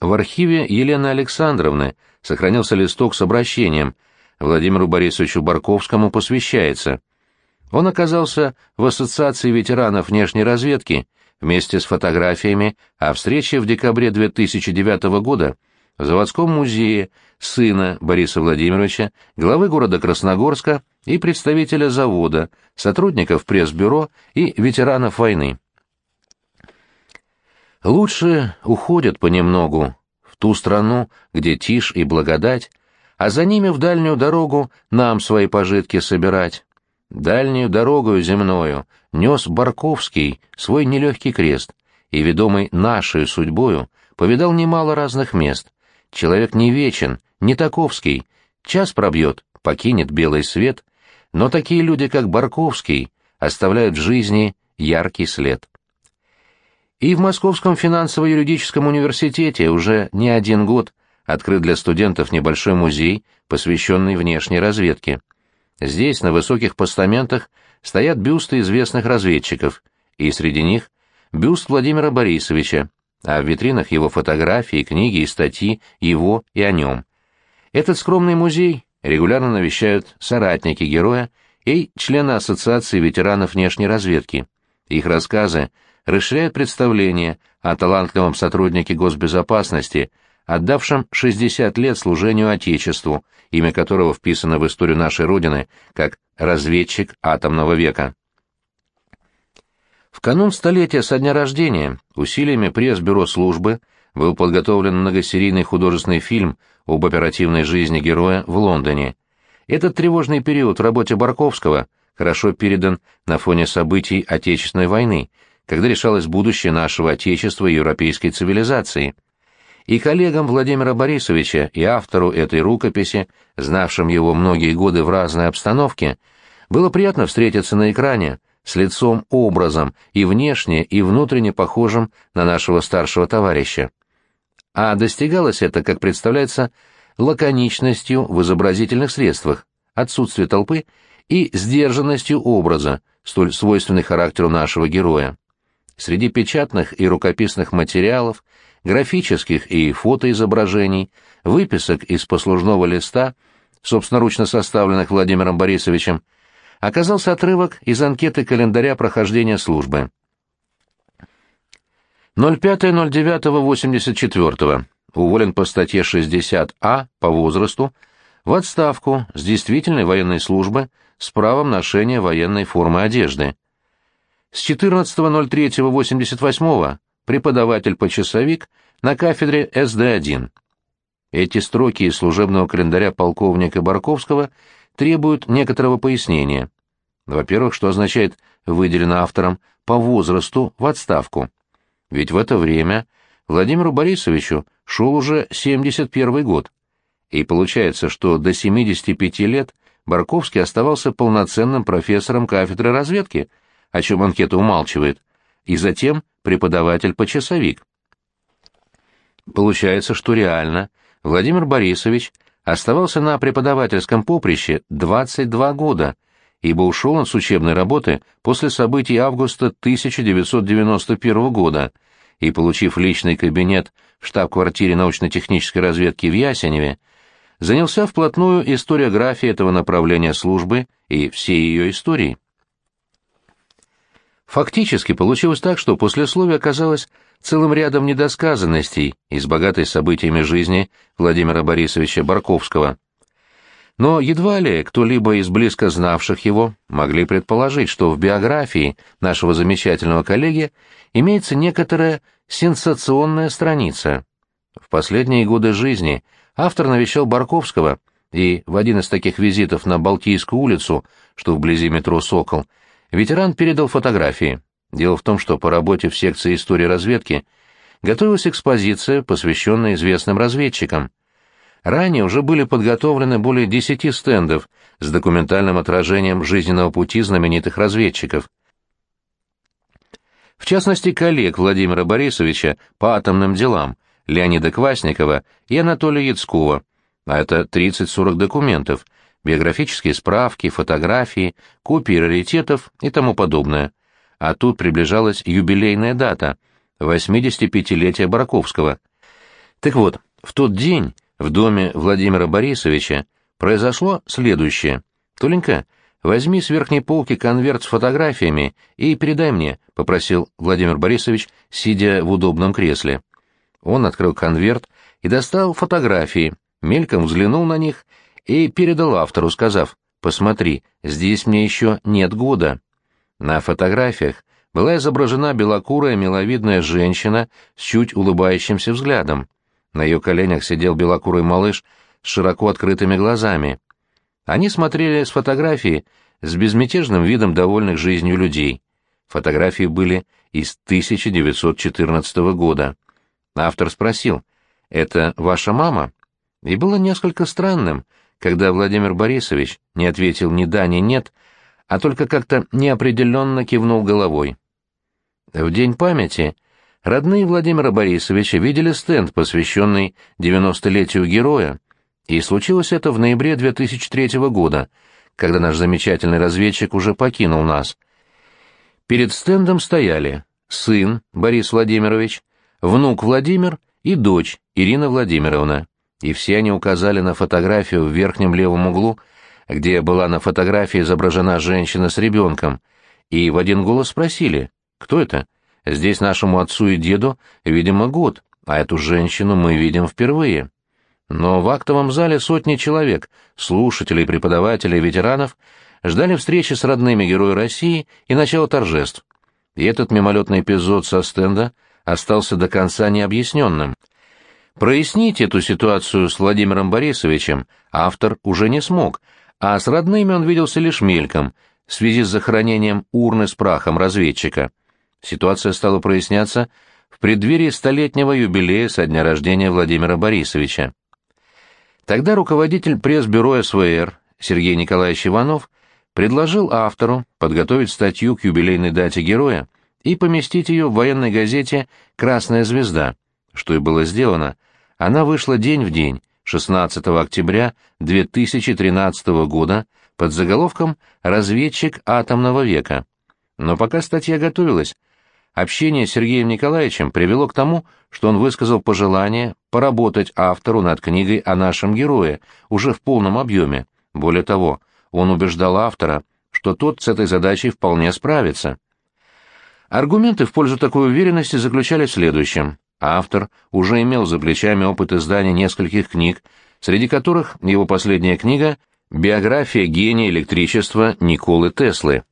В архиве Елены Александровны сохранился листок с обращением. Владимиру Борисовичу Барковскому посвящается. Он оказался в Ассоциации ветеранов внешней разведки вместе с фотографиями о встрече в декабре 2009 года в заводском музее сына Бориса Владимировича, главы города Красногорска и представителя завода, сотрудников пресс-бюро и ветеранов войны. Лучше уходят понемногу в ту страну, где тишь и благодать, а за ними в дальнюю дорогу нам свои пожитки собирать. Дальнюю дорогою земною нес Барковский свой нелегкий крест, и, ведомый нашей судьбою, повидал немало разных мест, Человек не вечен, не таковский. Час пробьет, покинет белый свет, но такие люди, как Барковский, оставляют в жизни яркий след. И в Московском финансово-юридическом университете уже не один год открыт для студентов небольшой музей, посвященный внешней разведке. Здесь, на высоких постаментах, стоят бюсты известных разведчиков, и среди них бюст Владимира Борисовича, а в витринах его фотографии, книги и статьи его и о нем. Этот скромный музей регулярно навещают соратники героя и члены Ассоциации ветеранов внешней разведки. Их рассказы расширяют представление о талантливом сотруднике госбезопасности, отдавшем 60 лет служению Отечеству, имя которого вписано в историю нашей Родины как «разведчик атомного века». В канун столетия со дня рождения усилиями пресс-бюро службы был подготовлен многосерийный художественный фильм об оперативной жизни героя в Лондоне. Этот тревожный период в работе Барковского хорошо передан на фоне событий Отечественной войны, когда решалось будущее нашего Отечества и европейской цивилизации. И коллегам Владимира Борисовича и автору этой рукописи, знавшим его многие годы в разной обстановке, было приятно встретиться на экране с лицом-образом и внешне, и внутренне похожим на нашего старшего товарища. А достигалось это, как представляется, лаконичностью в изобразительных средствах, отсутствие толпы и сдержанностью образа, столь свойственной характеру нашего героя. Среди печатных и рукописных материалов, графических и фотоизображений, выписок из послужного листа, собственноручно составленных Владимиром Борисовичем, оказался отрывок из анкеты календаря прохождения службы. 05.09.84. Уволен по статье 60А по возрасту, в отставку с действительной военной службы с правом ношения военной формы одежды. С 14.03.88 преподаватель-почасовик на кафедре СД-1. Эти строки из служебного календаря полковника Барковского требуют некоторого пояснения. Во-первых, что означает «выделено автором по возрасту в отставку». Ведь в это время Владимиру Борисовичу шел уже 71 год. И получается, что до 75 лет Барковский оставался полноценным профессором кафедры разведки, о чем анкета умалчивает, и затем преподаватель-почасовик. Получается, что реально Владимир Борисович оставался на преподавательском поприще 22 года, ибо ушел он с учебной работы после событий августа 1991 года и, получив личный кабинет в штаб-квартире научно-технической разведки в Ясеневе, занялся вплотную историографией этого направления службы и всей ее истории. Фактически получилось так, что послесловие оказалось целым рядом недосказанностей из богатой событиями жизни Владимира Борисовича Барковского. Но едва ли кто-либо из близко знавших его могли предположить, что в биографии нашего замечательного коллеги имеется некоторая сенсационная страница. В последние годы жизни автор навещал Барковского и в один из таких визитов на Балтийскую улицу, что вблизи метро «Сокол», Ветеран передал фотографии. Дело в том, что по работе в секции истории разведки готовилась экспозиция, посвященная известным разведчикам. Ранее уже были подготовлены более десяти стендов с документальным отражением жизненного пути знаменитых разведчиков. В частности, коллег Владимира Борисовича по атомным делам Леонида Квасникова и Анатолия Яцкова, а это 30-40 документов – биографические справки, фотографии, копии раритетов и тому подобное. А тут приближалась юбилейная дата – 85-летие Бараковского. Так вот, в тот день в доме Владимира Борисовича произошло следующее. «Толенька, возьми с верхней полки конверт с фотографиями и передай мне», — попросил Владимир Борисович, сидя в удобном кресле. Он открыл конверт и достал фотографии, мельком взглянул на них и передал автору, сказав, «Посмотри, здесь мне еще нет года». На фотографиях была изображена белокурая миловидная женщина с чуть улыбающимся взглядом. На ее коленях сидел белокурый малыш с широко открытыми глазами. Они смотрели с фотографии с безмятежным видом довольных жизнью людей. Фотографии были из 1914 года. Автор спросил, «Это ваша мама?» И было несколько странным, когда Владимир Борисович не ответил ни да, ни нет, а только как-то неопределенно кивнул головой. В День памяти родные Владимира Борисовича видели стенд, посвященный 90-летию героя, и случилось это в ноябре 2003 года, когда наш замечательный разведчик уже покинул нас. Перед стендом стояли сын Борис Владимирович, внук Владимир и дочь Ирина Владимировна, и все они указали на фотографию в верхнем левом углу, где была на фотографии изображена женщина с ребенком, и в один голос спросили, кто это? Здесь нашему отцу и деду, видимо, год, а эту женщину мы видим впервые. Но в актовом зале сотни человек, слушателей, преподавателей, ветеранов, ждали встречи с родными героя России и начала торжеств. И этот мимолетный эпизод со стенда остался до конца необъясненным. Прояснить эту ситуацию с Владимиром Борисовичем автор уже не смог, а с родными он виделся лишь мельком, в связи с захоронением урны с прахом разведчика. Ситуация стала проясняться в преддверии столетнего юбилея со дня рождения Владимира Борисовича. Тогда руководитель пресс-бюро СВР Сергей Николаевич Иванов предложил автору подготовить статью к юбилейной дате героя и поместить ее в военной газете «Красная звезда», что и было сделано. Она вышла день в день, 16 октября 2013 года, под заголовком «Разведчик атомного века». Но пока статья готовилась, Общение с Сергеем Николаевичем привело к тому, что он высказал пожелание поработать автору над книгой о нашем герое, уже в полном объеме. Более того, он убеждал автора, что тот с этой задачей вполне справится. Аргументы в пользу такой уверенности заключались в следующем. Автор уже имел за плечами опыт издания нескольких книг, среди которых его последняя книга «Биография гения электричества Николы Теслы».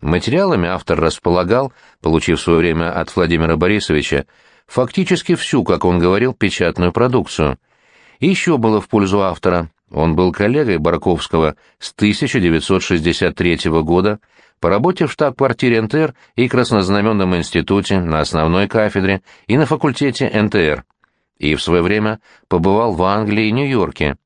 Материалами автор располагал, получив в свое время от Владимира Борисовича, фактически всю, как он говорил, печатную продукцию. Еще было в пользу автора. Он был коллегой Барковского с 1963 года по работе в штаб-квартире НТР и Краснознаменном институте на основной кафедре и на факультете НТР. И в свое время побывал в Англии и Нью-Йорке.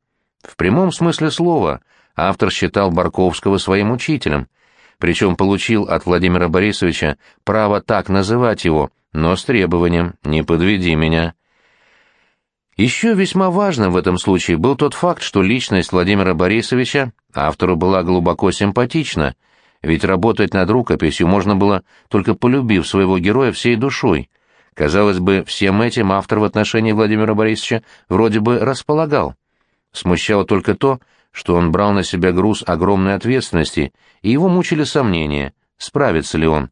В прямом смысле слова автор считал Барковского своим учителем – причем получил от Владимира Борисовича право так называть его, но с требованием «не подведи меня». Еще весьма важным в этом случае был тот факт, что личность Владимира Борисовича автору была глубоко симпатична, ведь работать над рукописью можно было, только полюбив своего героя всей душой. Казалось бы, всем этим автор в отношении Владимира Борисовича вроде бы располагал. Смущало только то, что он брал на себя груз огромной ответственности, и его мучили сомнения, справится ли он.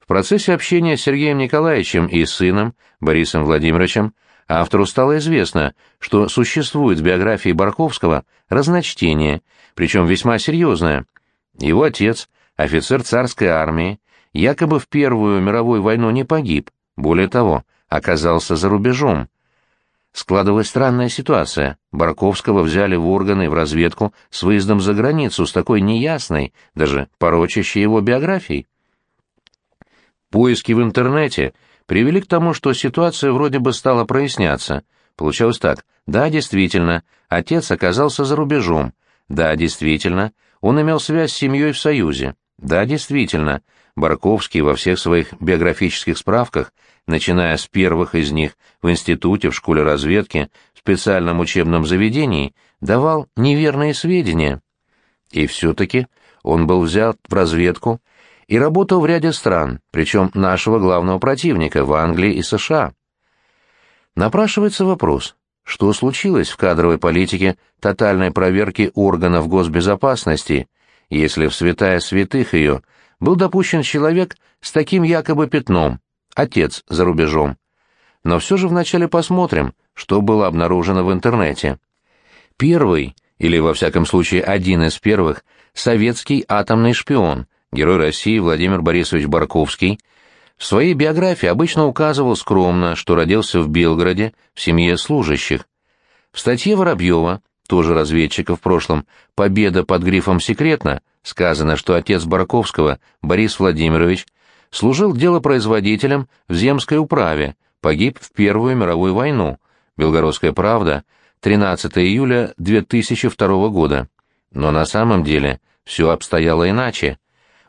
В процессе общения с Сергеем Николаевичем и сыном, Борисом Владимировичем, автору стало известно, что существует в биографии Барковского разночтение, причем весьма серьезное. Его отец, офицер царской армии, якобы в Первую мировую войну не погиб, более того, оказался за рубежом. Складывалась странная ситуация. Барковского взяли в органы в разведку с выездом за границу с такой неясной, даже порочащей его биографией. Поиски в интернете привели к тому, что ситуация вроде бы стала проясняться. Получалось так. Да, действительно, отец оказался за рубежом. Да, действительно, он имел связь с семьей в Союзе. Да, действительно, Барковский во всех своих биографических справках начиная с первых из них в институте, в школе разведки, в специальном учебном заведении, давал неверные сведения. И все-таки он был взят в разведку и работал в ряде стран, причем нашего главного противника в Англии и США. Напрашивается вопрос, что случилось в кадровой политике тотальной проверки органов госбезопасности, если в святая святых ее был допущен человек с таким якобы пятном, отец за рубежом. Но все же вначале посмотрим, что было обнаружено в интернете. Первый, или во всяком случае один из первых, советский атомный шпион, герой России Владимир Борисович Барковский, в своей биографии обычно указывал скромно, что родился в Белгороде в семье служащих. В статье Воробьева, тоже разведчика в прошлом, «Победа под грифом «секретно» сказано, что отец Барковского, Борис Владимирович, служил делопроизводителем в земской управе, погиб в Первую мировую войну. Белгородская правда, 13 июля 2002 года. Но на самом деле все обстояло иначе.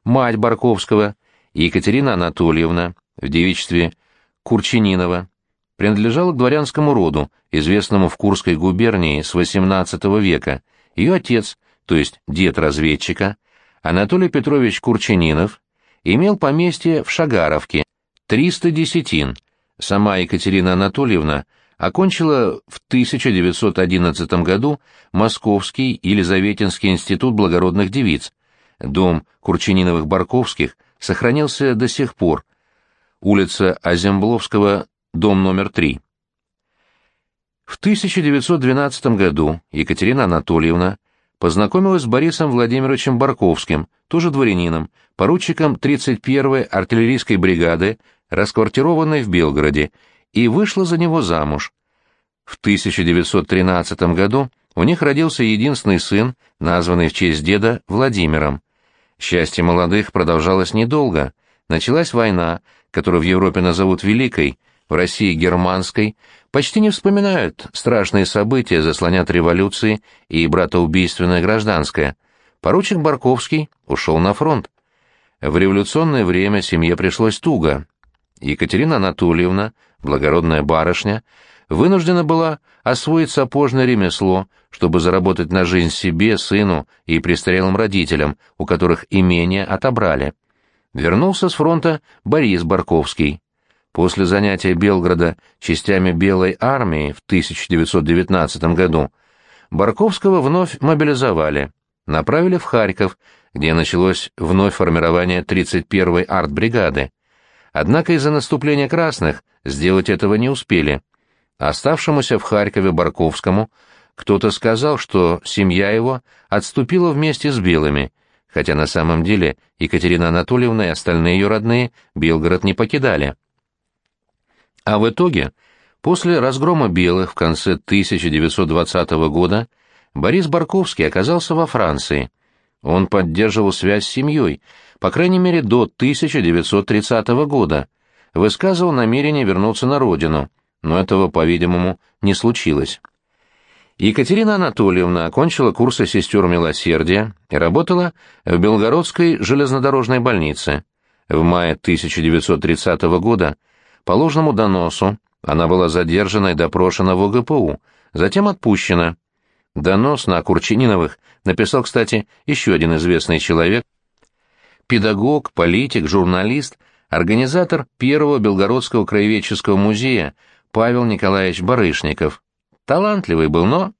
Мать Барковского, Екатерина Анатольевна, в девичестве Курчининова, принадлежала к дворянскому роду, известному в Курской губернии с XVIII века. Ее отец, то есть дед разведчика, Анатолий Петрович Курчининов, имел поместье в Шагаровке, 300 десятин. Сама Екатерина Анатольевна окончила в 1911 году Московский Елизаветинский институт благородных девиц. Дом Курчининовых-Барковских сохранился до сих пор. Улица Азембловского, дом номер 3. В 1912 году Екатерина Анатольевна познакомилась с Борисом Владимировичем Барковским, тоже дворянином, поручиком 31-й артиллерийской бригады, расквартированной в Белгороде, и вышла за него замуж. В 1913 году у них родился единственный сын, названный в честь деда Владимиром. Счастье молодых продолжалось недолго. Началась война, которую в Европе назовут Великой, в России Германской, почти не вспоминают страшные события, заслонят революции и братоубийственное гражданское. Поручик Барковский ушел на фронт. В революционное время семье пришлось туго. Екатерина Анатольевна, благородная барышня, вынуждена была освоить сапожное ремесло, чтобы заработать на жизнь себе, сыну и престарелым родителям, у которых имение отобрали. Вернулся с фронта Борис Барковский. После занятия Белграда частями Белой армии в 1919 году Барковского вновь мобилизовали, направили в Харьков, где началось вновь формирование 31-й артбригады. Однако из-за наступления красных сделать этого не успели. Оставшемуся в Харькове Барковскому кто-то сказал, что семья его отступила вместе с белыми, хотя на самом деле Екатерина Анатольевна и остальные ее родные Белгород не покидали. А в итоге, после разгрома белых в конце 1920 года, Борис Барковский оказался во Франции. Он поддерживал связь с семьей, по крайней мере до 1930 года, высказывал намерение вернуться на родину, но этого, по-видимому, не случилось. Екатерина Анатольевна окончила курсы сестер милосердия и работала в Белгородской железнодорожной больнице. В мае 1930 года по ложному доносу она была задержана и допрошена в ОГПУ, затем отпущена. Донос на Курчининовых написал, кстати, еще один известный человек, педагог, политик, журналист, организатор первого Белгородского краеведческого музея Павел Николаевич Барышников. Талантливый был, но...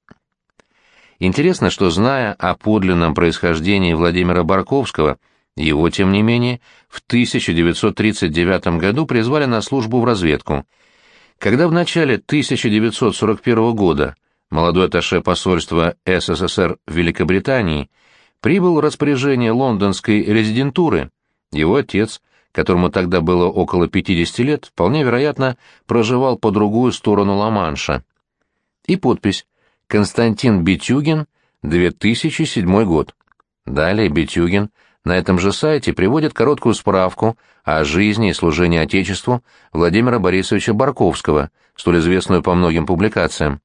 Интересно, что, зная о подлинном происхождении Владимира Барковского, его, тем не менее, в 1939 году призвали на службу в разведку. Когда в начале 1941 года молодой атташе посольства СССР в Великобритании прибыл распоряжение лондонской резидентуры, его отец, которому тогда было около 50 лет, вполне вероятно, проживал по другую сторону Ла-Манша. И подпись «Константин Битюгин, 2007 год». Далее Битюгин – на этом же сайте приводит короткую справку о жизни и служении Отечеству Владимира Борисовича Барковского, столь известную по многим публикациям.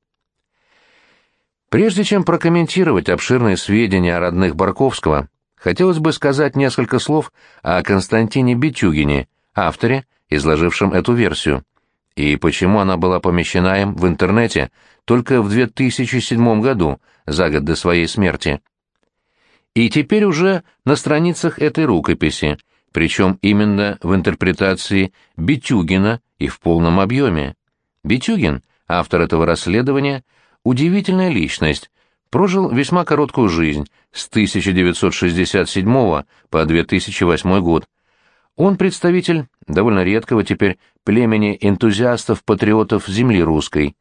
Прежде чем прокомментировать обширные сведения о родных Барковского, хотелось бы сказать несколько слов о Константине Битюгине, авторе, изложившем эту версию, и почему она была помещена им в интернете только в 2007 году, за год до своей смерти и теперь уже на страницах этой рукописи, причем именно в интерпретации Битюгина и в полном объеме. Битюгин Автор этого расследования – удивительная личность, прожил весьма короткую жизнь с 1967 по 2008 год. Он представитель довольно редкого теперь племени энтузиастов-патриотов земли русской.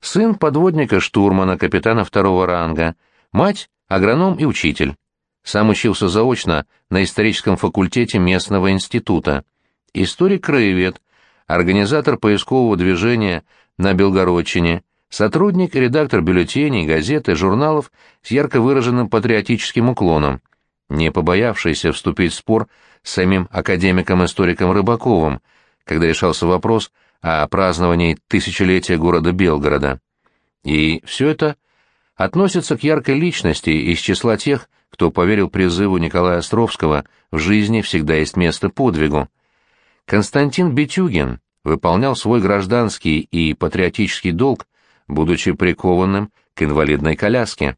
Сын подводника-штурмана, капитана второго ранга, мать – агроном и учитель. Сам учился заочно на историческом факультете местного института. Историк-краевед, организатор поискового движения на Белгородчине, сотрудник редактор бюллетеней, газет и журналов с ярко выраженным патриотическим уклоном, не побоявшийся вступить в спор с самим академиком-историком Рыбаковым, когда решался вопрос о праздновании тысячелетия города Белгорода. И все это относится к яркой личности из числа тех, кто поверил призыву Николая Островского «В жизни всегда есть место подвигу». Константин Бетюгин выполнял свой гражданский и патриотический долг, будучи прикованным к инвалидной коляске.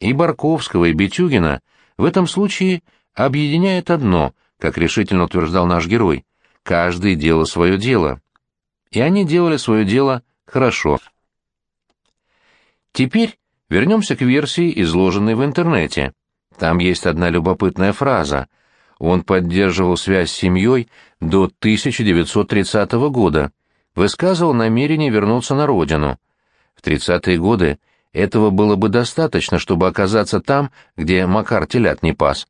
И Барковского, и Бетюгина в этом случае объединяет одно, как решительно утверждал наш герой, каждый делал свое дело. И они делали свое дело хорошо. Теперь вернемся к версии, изложенной в интернете. Там есть одна любопытная фраза. Он поддерживал связь с семьей до 1930 года, высказывал намерение вернуться на родину. В 30-е годы этого было бы достаточно, чтобы оказаться там, где Макар телят не пас.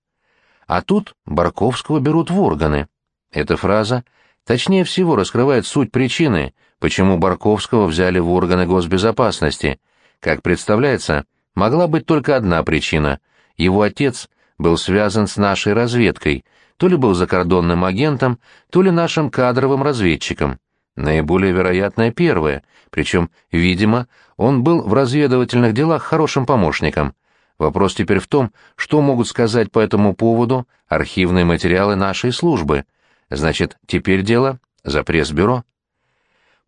А тут Барковского берут в органы. Эта фраза точнее всего раскрывает суть причины, почему Барковского взяли в органы госбезопасности. Как представляется, могла быть только одна причина — его отец был связан с нашей разведкой, то ли был закордонным агентом, то ли нашим кадровым разведчиком. Наиболее вероятное первое, причем, видимо, он был в разведывательных делах хорошим помощником. Вопрос теперь в том, что могут сказать по этому поводу архивные материалы нашей службы. Значит, теперь дело за пресс-бюро.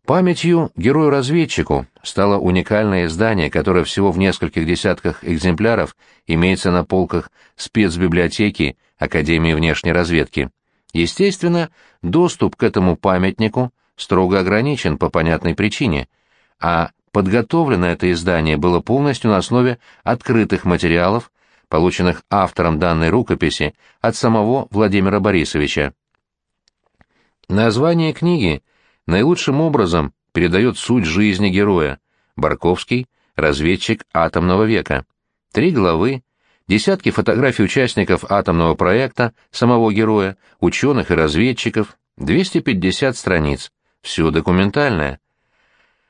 Памятью герою-разведчику стало уникальное издание, которое всего в нескольких десятках экземпляров имеется на полках спецбиблиотеки Академии внешней разведки. Естественно, доступ к этому памятнику строго ограничен по понятной причине, а подготовлено это издание было полностью на основе открытых материалов, полученных автором данной рукописи от самого Владимира Борисовича. Название книги наилучшим образом передает суть жизни героя. Барковский — разведчик атомного века. Три главы, десятки фотографий участников атомного проекта, самого героя, ученых и разведчиков, 250 страниц. Все документальное.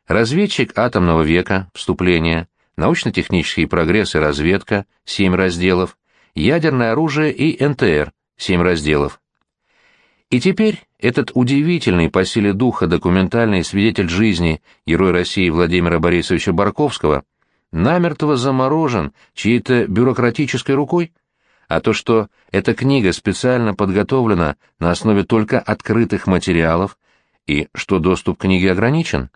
Разведчик атомного века, вступление, научно-технический прогресс и разведка, 7 разделов, ядерное оружие и НТР, 7 разделов. И теперь этот удивительный по силе духа документальный свидетель жизни герой России Владимира Борисовича Барковского намертво заморожен чьей-то бюрократической рукой? А то, что эта книга специально подготовлена на основе только открытых материалов, и что доступ к книге ограничен?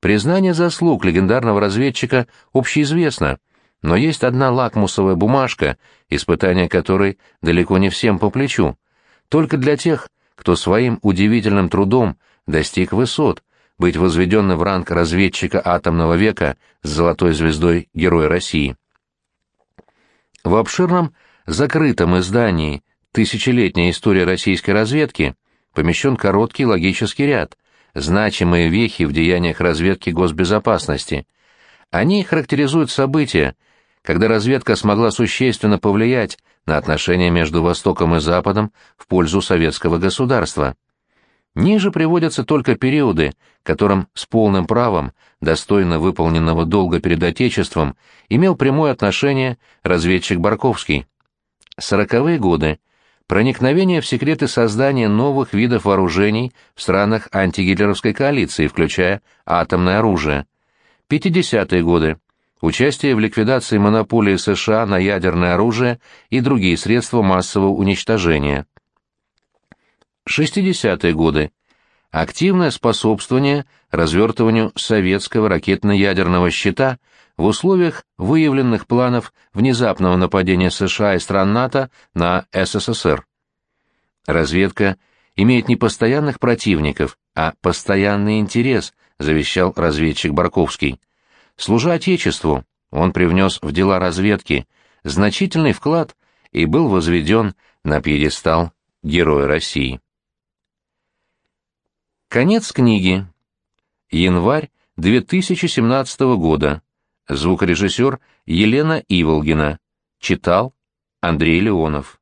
Признание заслуг легендарного разведчика общеизвестно, но есть одна лакмусовая бумажка, испытание которой далеко не всем по плечу. Только для тех, кто своим удивительным трудом достиг высот, быть возведенным в ранг разведчика атомного века с золотой звездой Героя России. В обширном закрытом издании «Тысячелетняя история российской разведки» помещен короткий логический ряд, значимые вехи в деяниях разведки госбезопасности. Они характеризуют события, когда разведка смогла существенно повлиять на отношения между Востоком и Западом в пользу советского государства. Ниже приводятся только периоды, которым с полным правом, достойно выполненного долга перед Отечеством, имел прямое отношение разведчик Барковский. Сороковые годы. Проникновение в секреты создания новых видов вооружений в странах антигитлеровской коалиции, включая атомное оружие. 50-е годы участие в ликвидации монополии США на ядерное оружие и другие средства массового уничтожения. 60-е годы. Активное способствование развертыванию советского ракетно-ядерного щита в условиях выявленных планов внезапного нападения США и стран НАТО на СССР. Разведка имеет не постоянных противников, а постоянный интерес завещал разведчик Барковский. Служа Отечеству, он привнес в дела разведки значительный вклад и был возведен на пьедестал Героя России. Конец книги. Январь 2017 года. Звукорежиссер Елена Иволгина. Читал Андрей Леонов.